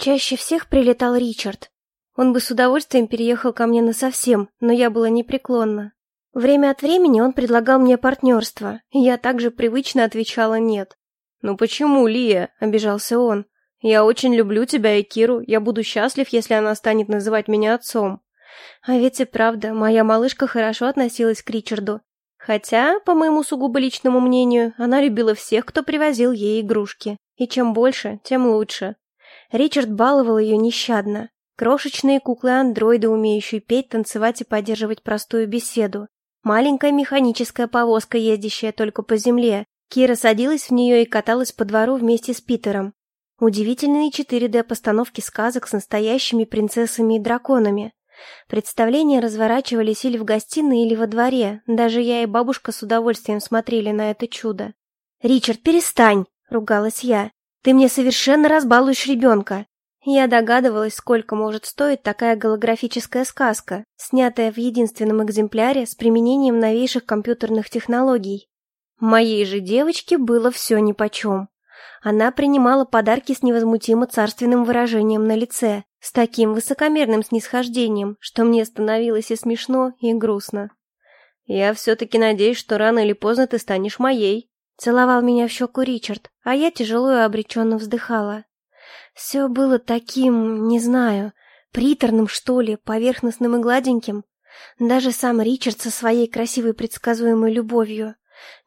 Чаще всех прилетал Ричард. Он бы с удовольствием переехал ко мне насовсем, но я была непреклонна. Время от времени он предлагал мне партнерство, и я также привычно отвечала «нет». «Ну почему, Лия?» — обижался он. «Я очень люблю тебя и Киру, я буду счастлив, если она станет называть меня отцом». А ведь и правда, моя малышка хорошо относилась к Ричарду. Хотя, по моему сугубо личному мнению, она любила всех, кто привозил ей игрушки. И чем больше, тем лучше. Ричард баловал ее нещадно. Крошечные куклы-андроиды, умеющие петь, танцевать и поддерживать простую беседу. Маленькая механическая повозка, ездящая только по земле. Кира садилась в нее и каталась по двору вместе с Питером. Удивительные 4D-постановки сказок с настоящими принцессами и драконами. Представления разворачивались или в гостиной, или во дворе. Даже я и бабушка с удовольствием смотрели на это чудо. «Ричард, перестань!» — ругалась я. «Ты мне совершенно разбалуешь ребенка!» Я догадывалась, сколько может стоить такая голографическая сказка, снятая в единственном экземпляре с применением новейших компьютерных технологий. Моей же девочке было все нипочем. Она принимала подарки с невозмутимо царственным выражением на лице, с таким высокомерным снисхождением, что мне становилось и смешно, и грустно. «Я все-таки надеюсь, что рано или поздно ты станешь моей», — целовал меня в щеку Ричард, а я тяжело и обреченно вздыхала. Все было таким, не знаю, приторным, что ли, поверхностным и гладеньким. Даже сам Ричард со своей красивой предсказуемой любовью.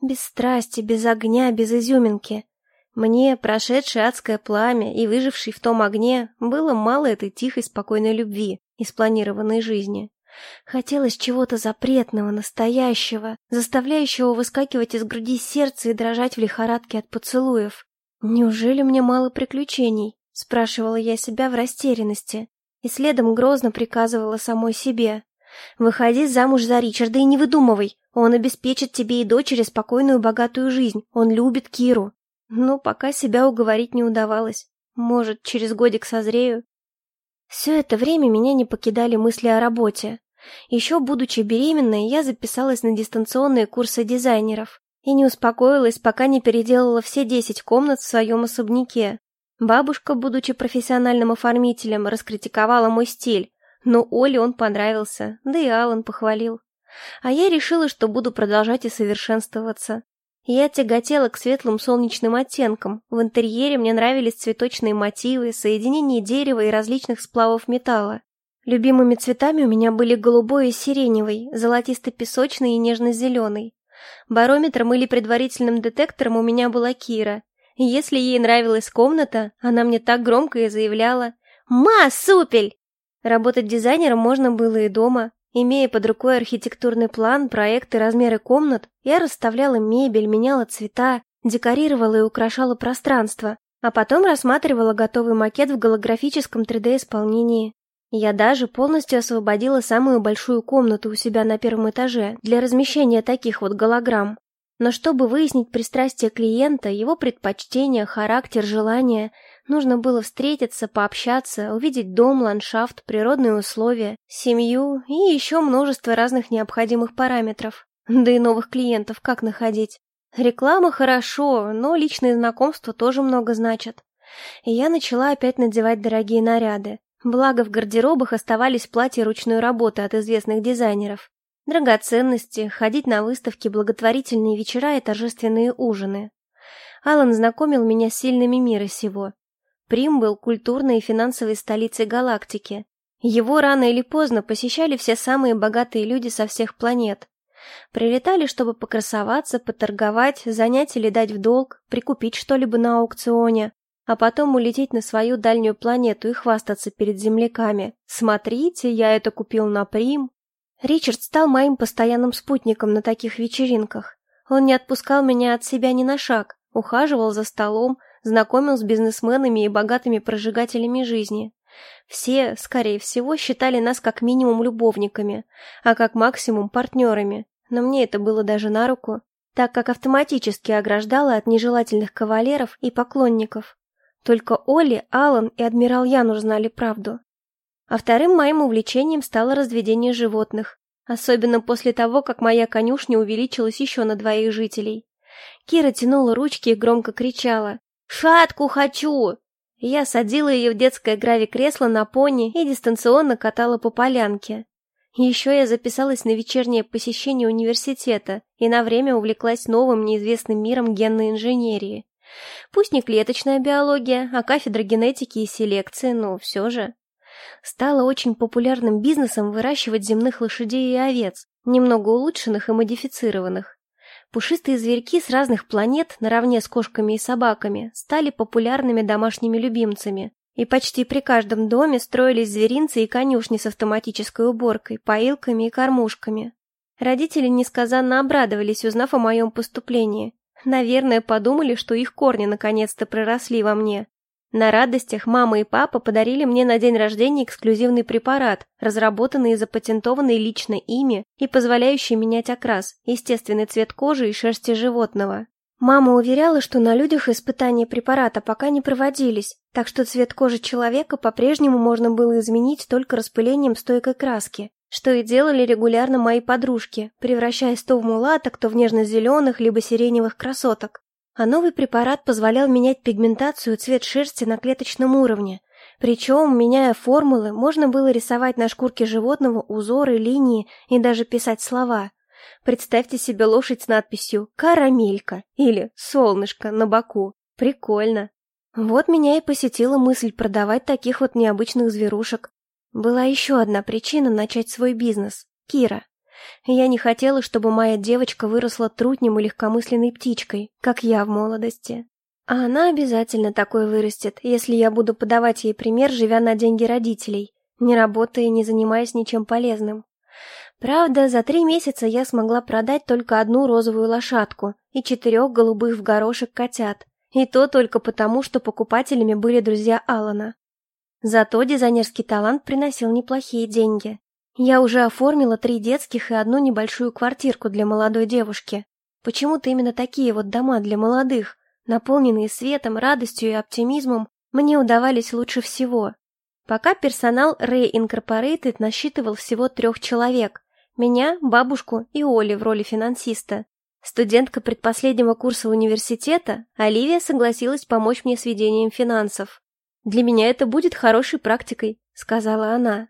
Без страсти, без огня, без изюминки. Мне, прошедший адское пламя и выживший в том огне, было мало этой тихой, спокойной любви и спланированной жизни. Хотелось чего-то запретного, настоящего, заставляющего выскакивать из груди сердце и дрожать в лихорадке от поцелуев. Неужели мне мало приключений? Спрашивала я себя в растерянности и следом грозно приказывала самой себе. «Выходи замуж за Ричарда и не выдумывай. Он обеспечит тебе и дочери спокойную богатую жизнь. Он любит Киру». Но пока себя уговорить не удавалось. Может, через годик созрею. Все это время меня не покидали мысли о работе. Еще будучи беременной, я записалась на дистанционные курсы дизайнеров и не успокоилась, пока не переделала все десять комнат в своем особняке. Бабушка, будучи профессиональным оформителем, раскритиковала мой стиль, но Оле он понравился, да и Алан похвалил. А я решила, что буду продолжать и совершенствоваться. Я тяготела к светлым солнечным оттенкам. В интерьере мне нравились цветочные мотивы, соединение дерева и различных сплавов металла. Любимыми цветами у меня были голубой и сиреневый, золотисто-песочный и нежно-зеленый. Барометром или предварительным детектором у меня была Кира. И если ей нравилась комната, она мне так громко и заявляла «Ма, супель!». Работать дизайнером можно было и дома. Имея под рукой архитектурный план, проект и размеры комнат, я расставляла мебель, меняла цвета, декорировала и украшала пространство, а потом рассматривала готовый макет в голографическом 3D-исполнении. Я даже полностью освободила самую большую комнату у себя на первом этаже для размещения таких вот голограмм. Но чтобы выяснить пристрастие клиента, его предпочтения, характер, желания, Нужно было встретиться, пообщаться, увидеть дом, ландшафт, природные условия, семью и еще множество разных необходимых параметров. Да и новых клиентов как находить? Реклама хорошо, но личные знакомства тоже много значат. И я начала опять надевать дорогие наряды. Благо в гардеробах оставались платья ручной работы от известных дизайнеров. Драгоценности, ходить на выставки, благотворительные вечера и торжественные ужины. Алан знакомил меня с сильными мира сего. Прим был культурной и финансовой столицей галактики. Его рано или поздно посещали все самые богатые люди со всех планет. Прилетали, чтобы покрасоваться, поторговать, занять или дать в долг, прикупить что-либо на аукционе, а потом улететь на свою дальнюю планету и хвастаться перед земляками. «Смотрите, я это купил на Прим». Ричард стал моим постоянным спутником на таких вечеринках. Он не отпускал меня от себя ни на шаг, ухаживал за столом, знакомил с бизнесменами и богатыми прожигателями жизни. Все, скорее всего, считали нас как минимум любовниками, а как максимум партнерами, но мне это было даже на руку, так как автоматически ограждало от нежелательных кавалеров и поклонников. Только Оли, Алан и адмирал Януш знали правду. А вторым моим увлечением стало разведение животных, особенно после того, как моя конюшня увеличилась еще на двоих жителей. Кира тянула ручки и громко кричала «Шатку хочу!» Я садила ее в детское грави-кресло на пони и дистанционно катала по полянке. Еще я записалась на вечернее посещение университета и на время увлеклась новым неизвестным миром генной инженерии. Пусть не клеточная биология, а кафедра генетики и селекции, но все же. Стало очень популярным бизнесом выращивать земных лошадей и овец, немного улучшенных и модифицированных. Пушистые зверьки с разных планет, наравне с кошками и собаками, стали популярными домашними любимцами, и почти при каждом доме строились зверинцы и конюшни с автоматической уборкой, поилками и кормушками. Родители несказанно обрадовались, узнав о моем поступлении. Наверное, подумали, что их корни наконец-то проросли во мне. На радостях мама и папа подарили мне на день рождения эксклюзивный препарат, разработанный и запатентованный лично ими и позволяющий менять окрас, естественный цвет кожи и шерсти животного. Мама уверяла, что на людях испытания препарата пока не проводились, так что цвет кожи человека по-прежнему можно было изменить только распылением стойкой краски, что и делали регулярно мои подружки, превращаясь то в мулаток, то в нежно-зеленых либо сиреневых красоток. А новый препарат позволял менять пигментацию и цвет шерсти на клеточном уровне. Причем, меняя формулы, можно было рисовать на шкурке животного узоры, линии и даже писать слова – Представьте себе лошадь с надписью «Карамелька» или «Солнышко» на боку. Прикольно. Вот меня и посетила мысль продавать таких вот необычных зверушек. Была еще одна причина начать свой бизнес – Кира. Я не хотела, чтобы моя девочка выросла трутнем и легкомысленной птичкой, как я в молодости. А она обязательно такой вырастет, если я буду подавать ей пример, живя на деньги родителей, не работая и не занимаясь ничем полезным. Правда, за три месяца я смогла продать только одну розовую лошадку и четырех голубых в горошек котят, и то только потому, что покупателями были друзья Алана. Зато дизайнерский талант приносил неплохие деньги. Я уже оформила три детских и одну небольшую квартирку для молодой девушки. Почему-то именно такие вот дома для молодых, наполненные светом, радостью и оптимизмом, мне удавались лучше всего. Пока персонал Ray Incorporated насчитывал всего трех человек, меня, бабушку и Оли в роли финансиста. Студентка предпоследнего курса университета, Оливия согласилась помочь мне с ведением финансов. «Для меня это будет хорошей практикой», — сказала она.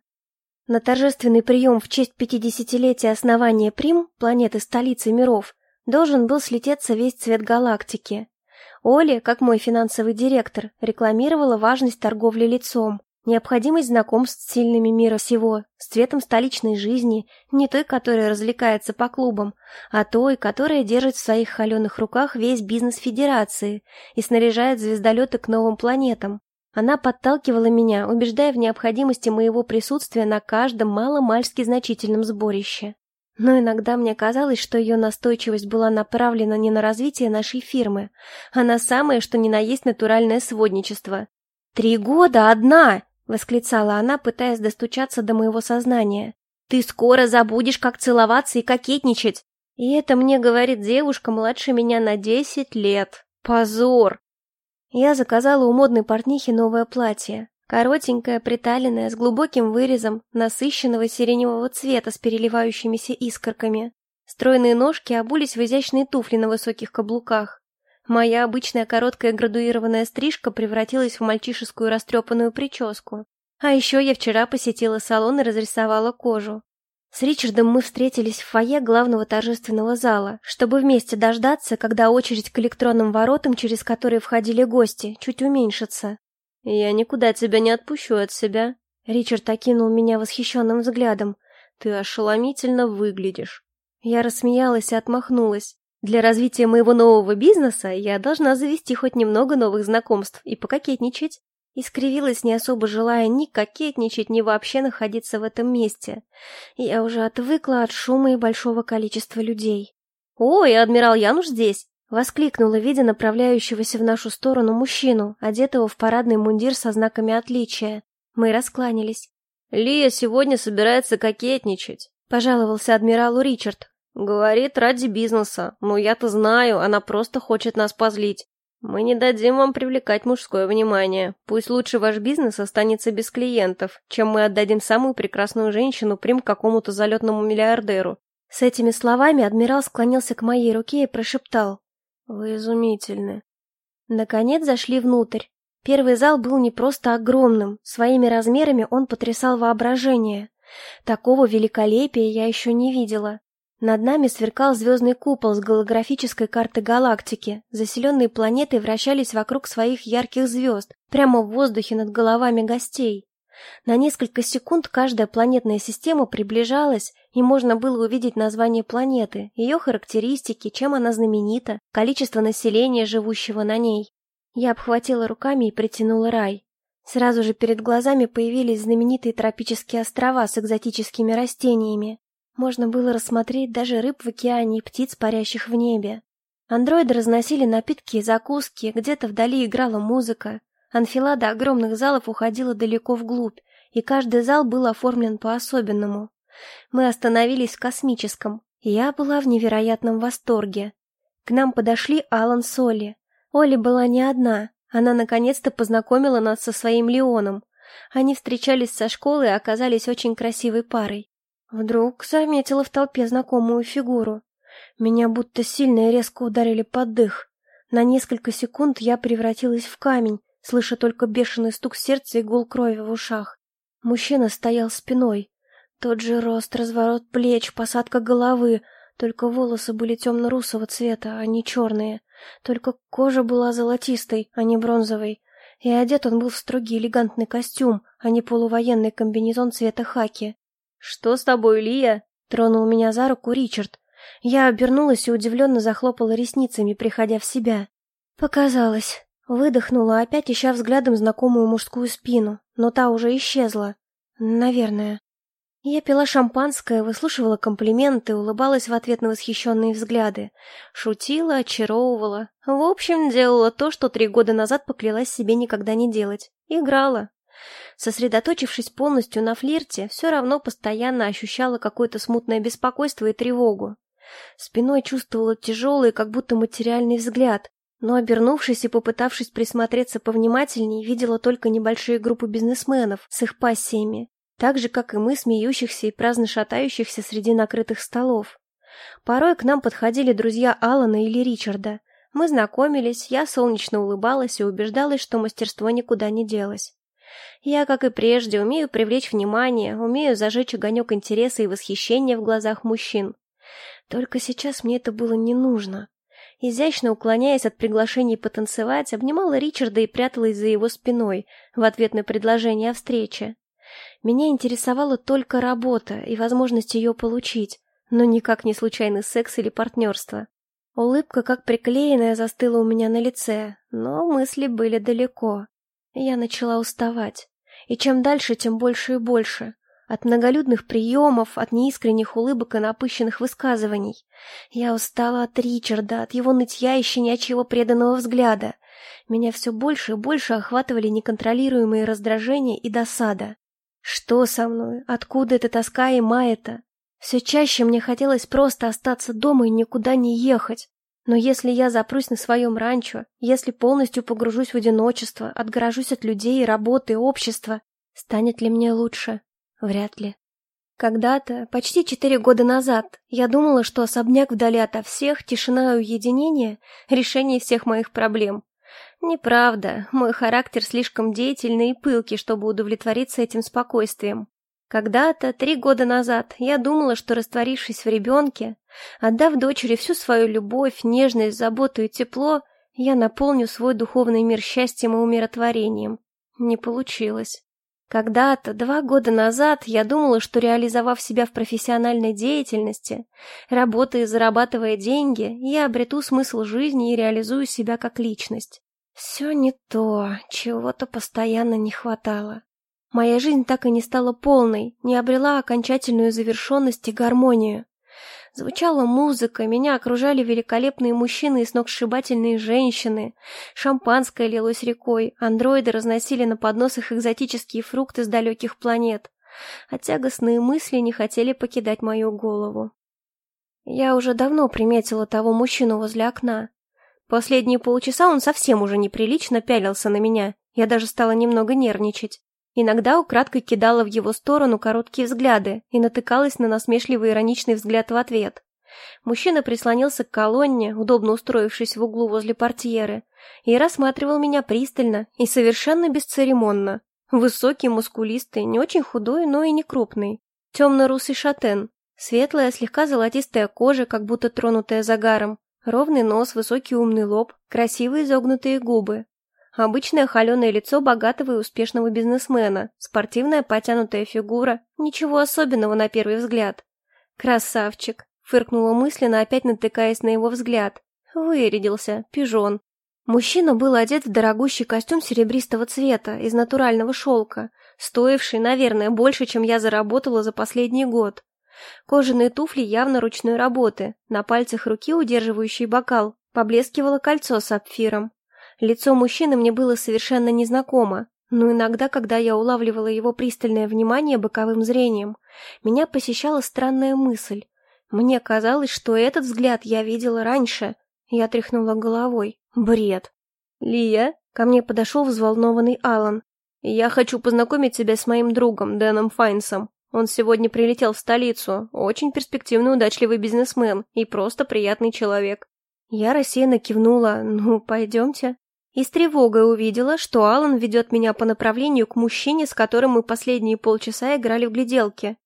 На торжественный прием в честь 50-летия основания Прим, планеты столицы миров, должен был слететься весь цвет галактики. Оля, как мой финансовый директор, рекламировала важность торговли лицом, Необходимость знакомств с сильными мира всего, с цветом столичной жизни, не той, которая развлекается по клубам, а той, которая держит в своих холеных руках весь бизнес Федерации и снаряжает звездолеты к новым планетам. Она подталкивала меня, убеждая в необходимости моего присутствия на каждом мало-мальски значительном сборище. Но иногда мне казалось, что ее настойчивость была направлена не на развитие нашей фирмы, а на самое, что ни на есть натуральное сводничество. «Три года одна!» — восклицала она, пытаясь достучаться до моего сознания. «Ты скоро забудешь, как целоваться и кокетничать!» И это мне говорит девушка младше меня на десять лет. Позор! Я заказала у модной портнихи новое платье. Коротенькое, приталенное, с глубоким вырезом, насыщенного сиреневого цвета с переливающимися искорками. Стройные ножки обулись в изящные туфли на высоких каблуках. Моя обычная короткая градуированная стрижка превратилась в мальчишескую растрепанную прическу. А еще я вчера посетила салон и разрисовала кожу. С Ричардом мы встретились в фойе главного торжественного зала, чтобы вместе дождаться, когда очередь к электронным воротам, через которые входили гости, чуть уменьшится. «Я никуда тебя не отпущу от себя», — Ричард окинул меня восхищенным взглядом. «Ты ошеломительно выглядишь». Я рассмеялась и отмахнулась. Для развития моего нового бизнеса я должна завести хоть немного новых знакомств и пококетничать. Искривилась, не особо желая ни кокетничать, ни вообще находиться в этом месте. Я уже отвыкла от шума и большого количества людей. «Ой, адмирал Януш здесь!» — воскликнула, видя направляющегося в нашу сторону мужчину, одетого в парадный мундир со знаками отличия. Мы раскланялись. «Лия сегодня собирается кокетничать», — пожаловался адмиралу Ричард, Говорит, ради бизнеса. Но я-то знаю, она просто хочет нас позлить. Мы не дадим вам привлекать мужское внимание. Пусть лучше ваш бизнес останется без клиентов, чем мы отдадим самую прекрасную женщину прям какому-то залетному миллиардеру. С этими словами адмирал склонился к моей руке и прошептал. «Вы изумительны». Наконец зашли внутрь. Первый зал был не просто огромным, своими размерами он потрясал воображение. Такого великолепия я еще не видела. Над нами сверкал звездный купол с голографической карты галактики. Заселенные планеты вращались вокруг своих ярких звезд, прямо в воздухе над головами гостей. На несколько секунд каждая планетная система приближалась, и можно было увидеть название планеты, ее характеристики, чем она знаменита, количество населения, живущего на ней. Я обхватила руками и притянула рай. Сразу же перед глазами появились знаменитые тропические острова с экзотическими растениями. Можно было рассмотреть даже рыб в океане и птиц, парящих в небе. Андроиды разносили напитки и закуски, где-то вдали играла музыка. Анфилада огромных залов уходила далеко вглубь, и каждый зал был оформлен по-особенному. Мы остановились в космическом, я была в невероятном восторге. К нам подошли Алан с Олли. Оли была не одна, она наконец-то познакомила нас со своим Леоном. Они встречались со школы и оказались очень красивой парой. Вдруг заметила в толпе знакомую фигуру. Меня будто сильно и резко ударили под дых. На несколько секунд я превратилась в камень, слыша только бешеный стук сердца и гул крови в ушах. Мужчина стоял спиной. Тот же рост, разворот плеч, посадка головы, только волосы были темно-русого цвета, а не черные. Только кожа была золотистой, а не бронзовой. И одет он был в строгий элегантный костюм, а не полувоенный комбинезон цвета хаки. «Что с тобой, Лия?» — тронул меня за руку Ричард. Я обернулась и удивленно захлопала ресницами, приходя в себя. Показалось. Выдохнула, опять ища взглядом знакомую мужскую спину, но та уже исчезла. Наверное. Я пила шампанское, выслушивала комплименты, улыбалась в ответ на восхищенные взгляды. Шутила, очаровывала. В общем, делала то, что три года назад поклялась себе никогда не делать. Играла. Сосредоточившись полностью на флирте, все равно постоянно ощущала какое-то смутное беспокойство и тревогу. Спиной чувствовала тяжелый, как будто материальный взгляд, но, обернувшись и попытавшись присмотреться повнимательнее, видела только небольшие группы бизнесменов с их пассиями, так же, как и мы, смеющихся и праздно шатающихся среди накрытых столов. Порой к нам подходили друзья Алана или Ричарда. Мы знакомились, я солнечно улыбалась и убеждалась, что мастерство никуда не делось. Я, как и прежде, умею привлечь внимание, умею зажечь огонек интереса и восхищения в глазах мужчин. Только сейчас мне это было не нужно. Изящно уклоняясь от приглашений потанцевать, обнимала Ричарда и пряталась за его спиной в ответ на предложение о встрече. Меня интересовала только работа и возможность ее получить, но никак не случайный секс или партнерство. Улыбка, как приклеенная, застыла у меня на лице, но мысли были далеко. Я начала уставать. И чем дальше, тем больше и больше. От многолюдных приемов, от неискренних улыбок и напыщенных высказываний. Я устала от Ричарда, от его нытья и щенячьего преданного взгляда. Меня все больше и больше охватывали неконтролируемые раздражения и досада. Что со мной? Откуда эта тоска и маята? Все чаще мне хотелось просто остаться дома и никуда не ехать. Но если я запрусь на своем ранчо, если полностью погружусь в одиночество, отгорожусь от людей, работы, общества, станет ли мне лучше? Вряд ли. Когда-то, почти четыре года назад, я думала, что особняк вдали ото всех, тишина и уединение — решение всех моих проблем. Неправда, мой характер слишком деятельный и пылкий, чтобы удовлетвориться этим спокойствием. Когда-то, три года назад, я думала, что, растворившись в ребенке, отдав дочери всю свою любовь, нежность, заботу и тепло, я наполню свой духовный мир счастьем и умиротворением. Не получилось. Когда-то, два года назад, я думала, что, реализовав себя в профессиональной деятельности, работая и зарабатывая деньги, я обрету смысл жизни и реализую себя как личность. Все не то, чего-то постоянно не хватало. Моя жизнь так и не стала полной, не обрела окончательную завершенность и гармонию. Звучала музыка, меня окружали великолепные мужчины и сногсшибательные женщины. Шампанское лилось рекой, андроиды разносили на подносах экзотические фрукты с далеких планет. А тягостные мысли не хотели покидать мою голову. Я уже давно приметила того мужчину возле окна. Последние полчаса он совсем уже неприлично пялился на меня. Я даже стала немного нервничать. Иногда украдкой кидала в его сторону короткие взгляды и натыкалась на насмешливый ироничный взгляд в ответ. Мужчина прислонился к колонне, удобно устроившись в углу возле портьеры, и рассматривал меня пристально и совершенно бесцеремонно. Высокий, мускулистый, не очень худой, но и не крупный. Темно-русый шатен, светлая, слегка золотистая кожа, как будто тронутая загаром, ровный нос, высокий умный лоб, красивые изогнутые губы. Обычное холеное лицо богатого и успешного бизнесмена, спортивная потянутая фигура, ничего особенного на первый взгляд. «Красавчик!» — фыркнула мысленно, опять натыкаясь на его взгляд. Вырядился, пижон. Мужчина был одет в дорогущий костюм серебристого цвета, из натурального шелка, стоивший, наверное, больше, чем я заработала за последний год. Кожаные туфли явно ручной работы, на пальцах руки, удерживающей бокал, поблескивало кольцо с сапфиром. Лицо мужчины мне было совершенно незнакомо, но иногда, когда я улавливала его пристальное внимание боковым зрением, меня посещала странная мысль. Мне казалось, что этот взгляд я видела раньше. Я тряхнула головой. Бред. «Лия?» — ко мне подошел взволнованный Алан. «Я хочу познакомить тебя с моим другом, Дэном Файнсом. Он сегодня прилетел в столицу. Очень перспективный, удачливый бизнесмен и просто приятный человек». Я рассеянно кивнула. «Ну, пойдемте». И с тревогой увидела, что Алан ведет меня по направлению к мужчине, с которым мы последние полчаса играли в гляделки.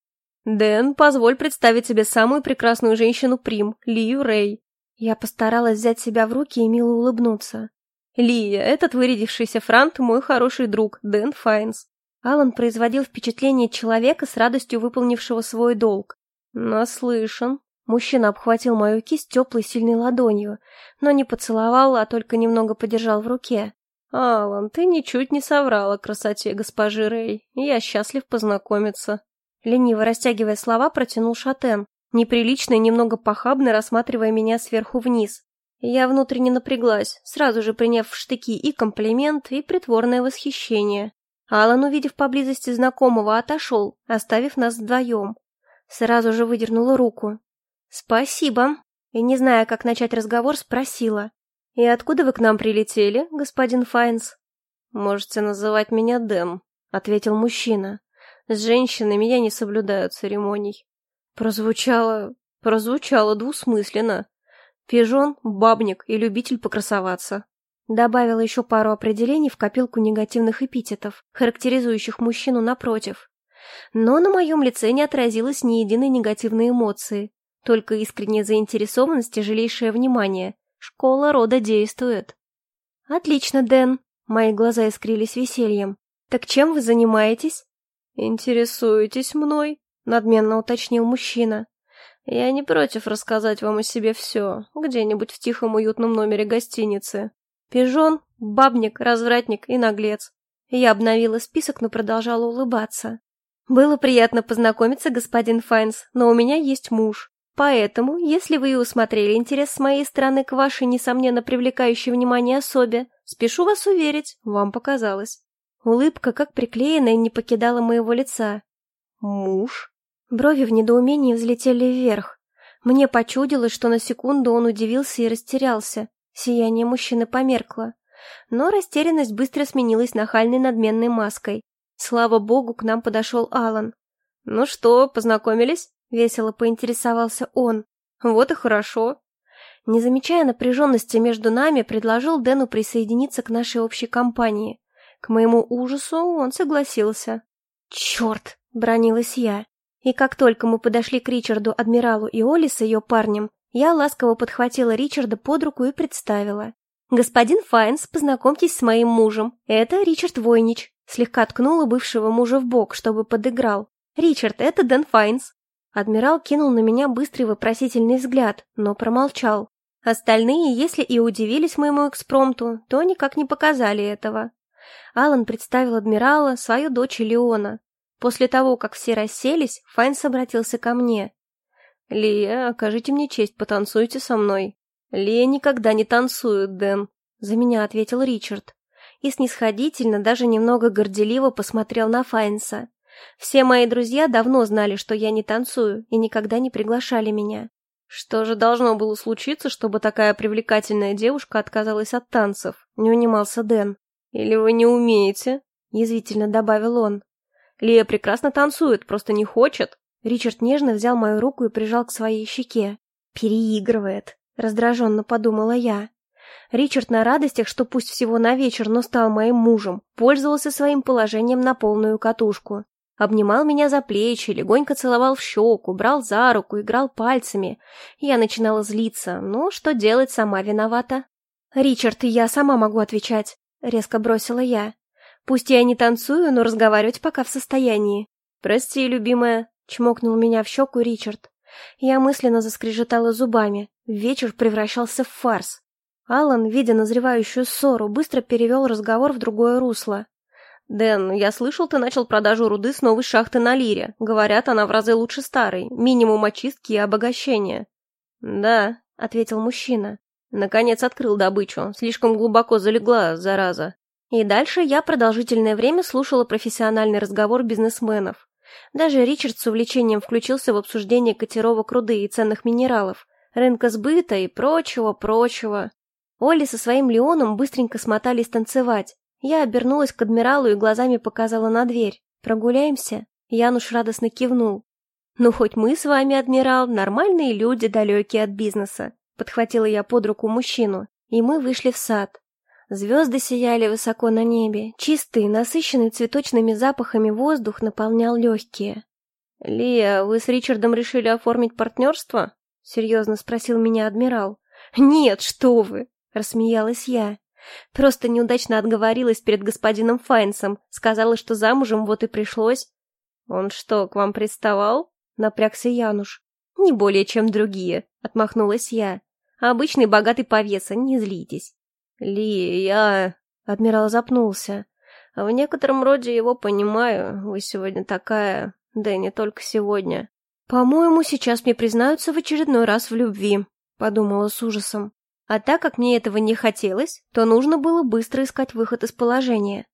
«Дэн, позволь представить тебе самую прекрасную женщину Прим, Лию Рэй». Я постаралась взять себя в руки и мило улыбнуться. «Лия, этот вырядившийся франт мой хороший друг, Дэн Файнс». Алан производил впечатление человека с радостью выполнившего свой долг. «Наслышан». Мужчина обхватил мою кисть теплой сильной ладонью, но не поцеловал, а только немного подержал в руке. «Алан, ты ничуть не соврал о красоте госпожи Рэй. Я счастлив познакомиться». Лениво растягивая слова, протянул Шатен, неприлично и немного похабно рассматривая меня сверху вниз. Я внутренне напряглась, сразу же приняв в штыки и комплимент, и притворное восхищение. Алан, увидев поблизости знакомого, отошел, оставив нас вдвоем. Сразу же выдернула руку. «Спасибо». И, не зная, как начать разговор, спросила. «И откуда вы к нам прилетели, господин Файнс?» «Можете называть меня Дэм», — ответил мужчина. «С женщинами я не соблюдаю церемоний». Прозвучало... прозвучало двусмысленно. Пижон, бабник и любитель покрасоваться. Добавила еще пару определений в копилку негативных эпитетов, характеризующих мужчину напротив. Но на моем лице не отразилось ни единой негативной эмоции, только искренняя заинтересованность и жалейшее внимание. Школа рода действует. «Отлично, Дэн!» Мои глаза искрились весельем. «Так чем вы занимаетесь?» «Интересуетесь мной?» надменно уточнил мужчина. «Я не против рассказать вам о себе все, где-нибудь в тихом уютном номере гостиницы. Пижон, бабник, развратник и наглец». Я обновила список, но продолжала улыбаться. «Было приятно познакомиться, господин Файнс, но у меня есть муж. Поэтому, если вы и усмотрели интерес с моей стороны к вашей, несомненно, привлекающей внимание особе, спешу вас уверить, вам показалось». Улыбка, как приклеенная, не покидала моего лица. «Муж?» Брови в недоумении взлетели вверх. Мне почудилось, что на секунду он удивился и растерялся. Сияние мужчины померкло. Но растерянность быстро сменилась нахальной надменной маской. Слава богу, к нам подошел Алан. «Ну что, познакомились?» — весело поинтересовался он. «Вот и хорошо». Не замечая напряженности между нами, предложил Дэну присоединиться к нашей общей компании. К моему ужасу он согласился. «Черт!» — бронилась я. И как только мы подошли к Ричарду, адмиралу и Оли с ее парнем, я ласково подхватила Ричарда под руку и представила. «Господин Файнс, познакомьтесь с моим мужем. Это Ричард Войнич». Слегка ткнула бывшего мужа в бок, чтобы подыграл. «Ричард, это Дэн Файнс». Адмирал кинул на меня быстрый вопросительный взгляд, но промолчал. Остальные, если и удивились моему экспромту, то никак не показали этого. Алан представил адмирала, свою дочь Леона, После того, как все расселись, Файнс обратился ко мне. «Лия, окажите мне честь, потанцуйте со мной». «Лия никогда не танцует, Дэн», — за меня ответил Ричард. И снисходительно, даже немного горделиво посмотрел на Файнса. Все мои друзья давно знали, что я не танцую, и никогда не приглашали меня. Что же должно было случиться, чтобы такая привлекательная девушка отказалась от танцев? Не унимался Дэн. Или вы не умеете? Язвительно добавил он. Лия прекрасно танцует, просто не хочет. Ричард нежно взял мою руку и прижал к своей щеке. Переигрывает, раздраженно подумала я. Ричард на радостях, что пусть всего на вечер, но стал моим мужем, пользовался своим положением на полную катушку. Обнимал меня за плечи, легонько целовал в щеку, брал за руку, играл пальцами. Я начинала злиться. Ну, что делать, сама виновата. «Ричард, я сама могу отвечать», — резко бросила я. «Пусть я не танцую, но разговаривать пока в состоянии». «Прости, любимая», — чмокнул меня в щеку Ричард. Я мысленно заскрежетала зубами. Вечер превращался в фарс. Алан, видя назревающую ссору, быстро перевел разговор в другое русло. «Дэн, я слышал, ты начал продажу руды с новой шахты на Лире. Говорят, она в разы лучше старой. Минимум очистки и обогащения». «Да», — ответил мужчина. Наконец открыл добычу. Слишком глубоко залегла, зараза. И дальше я продолжительное время слушала профессиональный разговор бизнесменов. Даже Ричард с увлечением включился в обсуждение котировок руды и ценных минералов, рынка сбыта и прочего-прочего. Оли со своим Леоном быстренько смотались танцевать. Я обернулась к адмиралу и глазами показала на дверь. «Прогуляемся?» Януш радостно кивнул. «Ну, хоть мы с вами, адмирал, нормальные люди, далекие от бизнеса», подхватила я под руку мужчину, и мы вышли в сад. Звезды сияли высоко на небе, чистый, насыщенный цветочными запахами воздух наполнял легкие. «Лия, вы с Ричардом решили оформить партнерство?» — серьезно спросил меня адмирал. «Нет, что вы!» — рассмеялась я. Просто неудачно отговорилась перед господином Файнсом, сказала, что замужем, вот и пришлось. «Он что, к вам приставал?» — напрягся Януш. «Не более, чем другие», — отмахнулась я. «Обычный богатый повеса, не злитесь». «Ли, я...» — адмирал запнулся. «В некотором роде его понимаю. Вы сегодня такая... Да и не только сегодня». «По-моему, сейчас мне признаются в очередной раз в любви», — подумала с ужасом. А так как мне этого не хотелось, то нужно было быстро искать выход из положения.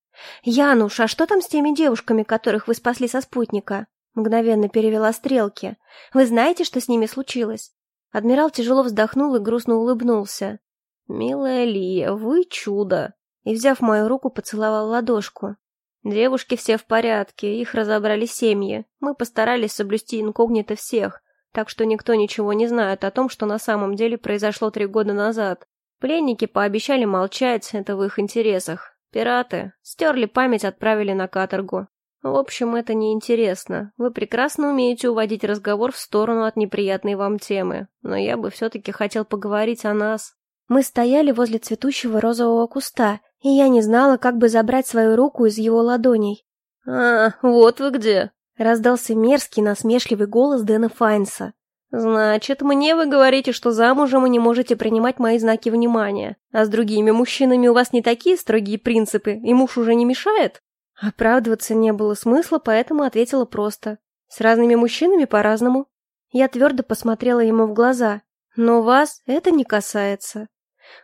«Януш, а что там с теми девушками, которых вы спасли со спутника?» Мгновенно перевела стрелки. «Вы знаете, что с ними случилось?» Адмирал тяжело вздохнул и грустно улыбнулся. «Милая Лия, вы чудо!» И, взяв мою руку, поцеловал ладошку. «Девушки все в порядке, их разобрали семьи. Мы постарались соблюсти инкогнито всех, так что никто ничего не знает о том, что на самом деле произошло три года назад. Пленники пообещали молчать, это в их интересах. Пираты стерли память, отправили на каторгу. В общем, это неинтересно. Вы прекрасно умеете уводить разговор в сторону от неприятной вам темы, но я бы все-таки хотел поговорить о нас. Мы стояли возле цветущего розового куста, и я не знала, как бы забрать свою руку из его ладоней. «А, вот вы где!» Раздался мерзкий, насмешливый голос Дэна Файнса. «Значит, мне вы говорите, что замужем и не можете принимать мои знаки внимания, а с другими мужчинами у вас не такие строгие принципы, и муж уже не мешает?» Оправдываться не было смысла, поэтому ответила просто. «С разными мужчинами по-разному». Я твердо посмотрела ему в глаза. «Но вас это не касается».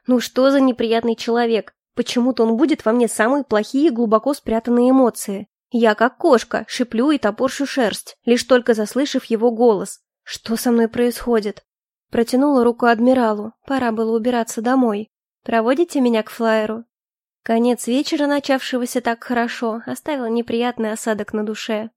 «Ну что за неприятный человек? Почему-то он будет во мне самые плохие глубоко спрятанные эмоции. Я, как кошка, шиплю и топорщу шерсть, лишь только заслышав его голос. Что со мной происходит? Протянула руку адмиралу. Пора было убираться домой. Проводите меня к флайеру. Конец вечера, начавшегося так хорошо, оставил неприятный осадок на душе.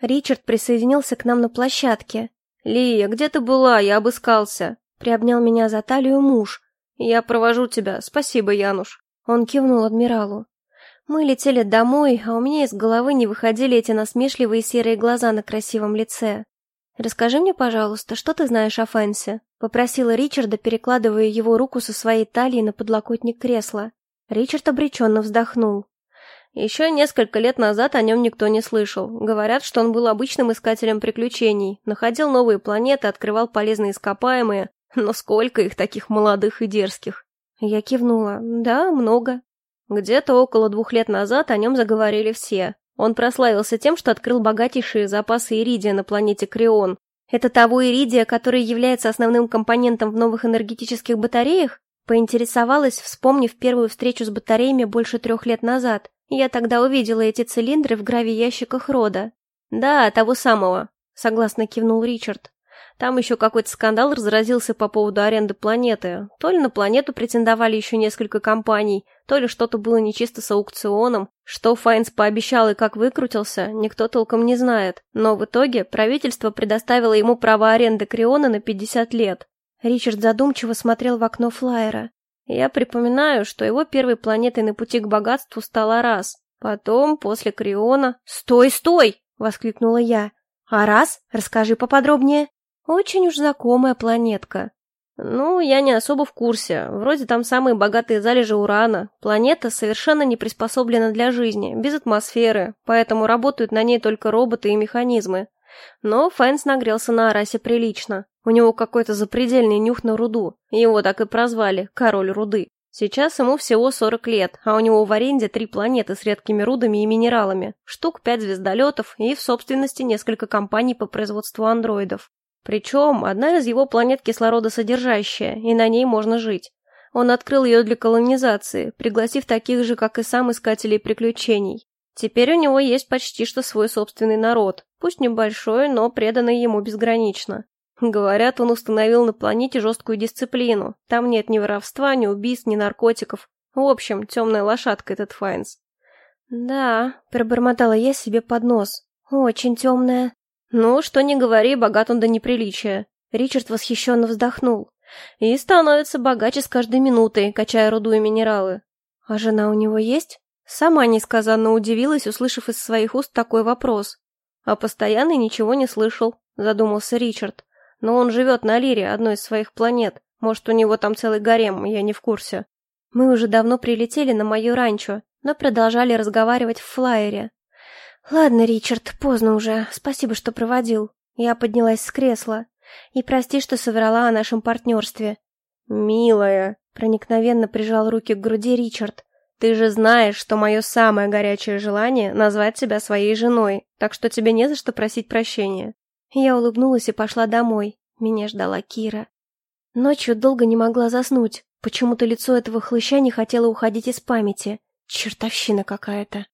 Ричард присоединился к нам на площадке. «Лия, где ты была? Я обыскался!» Приобнял меня за талию муж. «Я провожу тебя. Спасибо, Януш». Он кивнул адмиралу. Мы летели домой, а у меня из головы не выходили эти насмешливые серые глаза на красивом лице. «Расскажи мне, пожалуйста, что ты знаешь о Фэнсе?» — попросила Ричарда, перекладывая его руку со своей талии на подлокотник кресла. Ричард обреченно вздохнул. Еще несколько лет назад о нем никто не слышал. Говорят, что он был обычным искателем приключений, находил новые планеты, открывал полезные ископаемые. Но сколько их таких молодых и дерзких? Я кивнула. Да, много. Где-то около двух лет назад о нем заговорили все. Он прославился тем, что открыл богатейшие запасы иридия на планете Крион. Это того иридия, который является основным компонентом в новых энергетических батареях? Поинтересовалась, вспомнив первую встречу с батареями больше трех лет назад. Я тогда увидела эти цилиндры в гравиящиках рода. «Да, того самого», — согласно кивнул Ричард. Там еще какой-то скандал разразился по поводу аренды планеты. То ли на планету претендовали еще несколько компаний, то ли что-то было нечисто с аукционом. Что Файнс пообещал и как выкрутился, никто толком не знает. Но в итоге правительство предоставило ему право аренды Криона на 50 лет. Ричард задумчиво смотрел в окно флайера. Я припоминаю, что его первой планетой на пути к богатству стала раз. Потом, после Криона... «Стой, стой!» — воскликнула я. «А раз? Расскажи поподробнее». «Очень уж знакомая планетка». «Ну, я не особо в курсе. Вроде там самые богатые залежи урана. Планета совершенно не приспособлена для жизни, без атмосферы, поэтому работают на ней только роботы и механизмы. Но Фэнс нагрелся на Арасе прилично. У него какой-то запредельный нюх на руду. Его так и прозвали «Король руды». Сейчас ему всего 40 лет, а у него в аренде три планеты с редкими рудами и минералами, штук пять звездолетов и в собственности несколько компаний по производству андроидов. Причем одна из его планет кислородосодержащая, и на ней можно жить. Он открыл ее для колонизации, пригласив таких же, как и сам, искателей приключений. Теперь у него есть почти что свой собственный народ, пусть небольшой, но преданный ему безгранично. Говорят, он установил на планете жесткую дисциплину. Там нет ни воровства, ни убийств, ни наркотиков. В общем, темная лошадка этот Файнс. «Да», — пробормотала я себе под нос. «Очень темная». «Ну, что не говори, богат он до неприличия». Ричард восхищенно вздохнул. «И становится богаче с каждой минутой, качая руду и минералы». «А жена у него есть?» Сама несказанно удивилась, услышав из своих уст такой вопрос. «А постоянный ничего не слышал», — задумался Ричард. «Но он живет на Лире, одной из своих планет. Может, у него там целый гарем, я не в курсе». Мы уже давно прилетели на мое ранчо, но продолжали разговаривать в флайере. «Ладно, Ричард, поздно уже. Спасибо, что проводил». Я поднялась с кресла. «И прости, что соврала о нашем партнерстве». «Милая», — проникновенно прижал руки к груди Ричард. Ты же знаешь, что мое самое горячее желание — назвать тебя своей женой, так что тебе не за что просить прощения». Я улыбнулась и пошла домой. Меня ждала Кира. Ночью долго не могла заснуть. Почему-то лицо этого хлыща не хотело уходить из памяти. Чертовщина какая-то.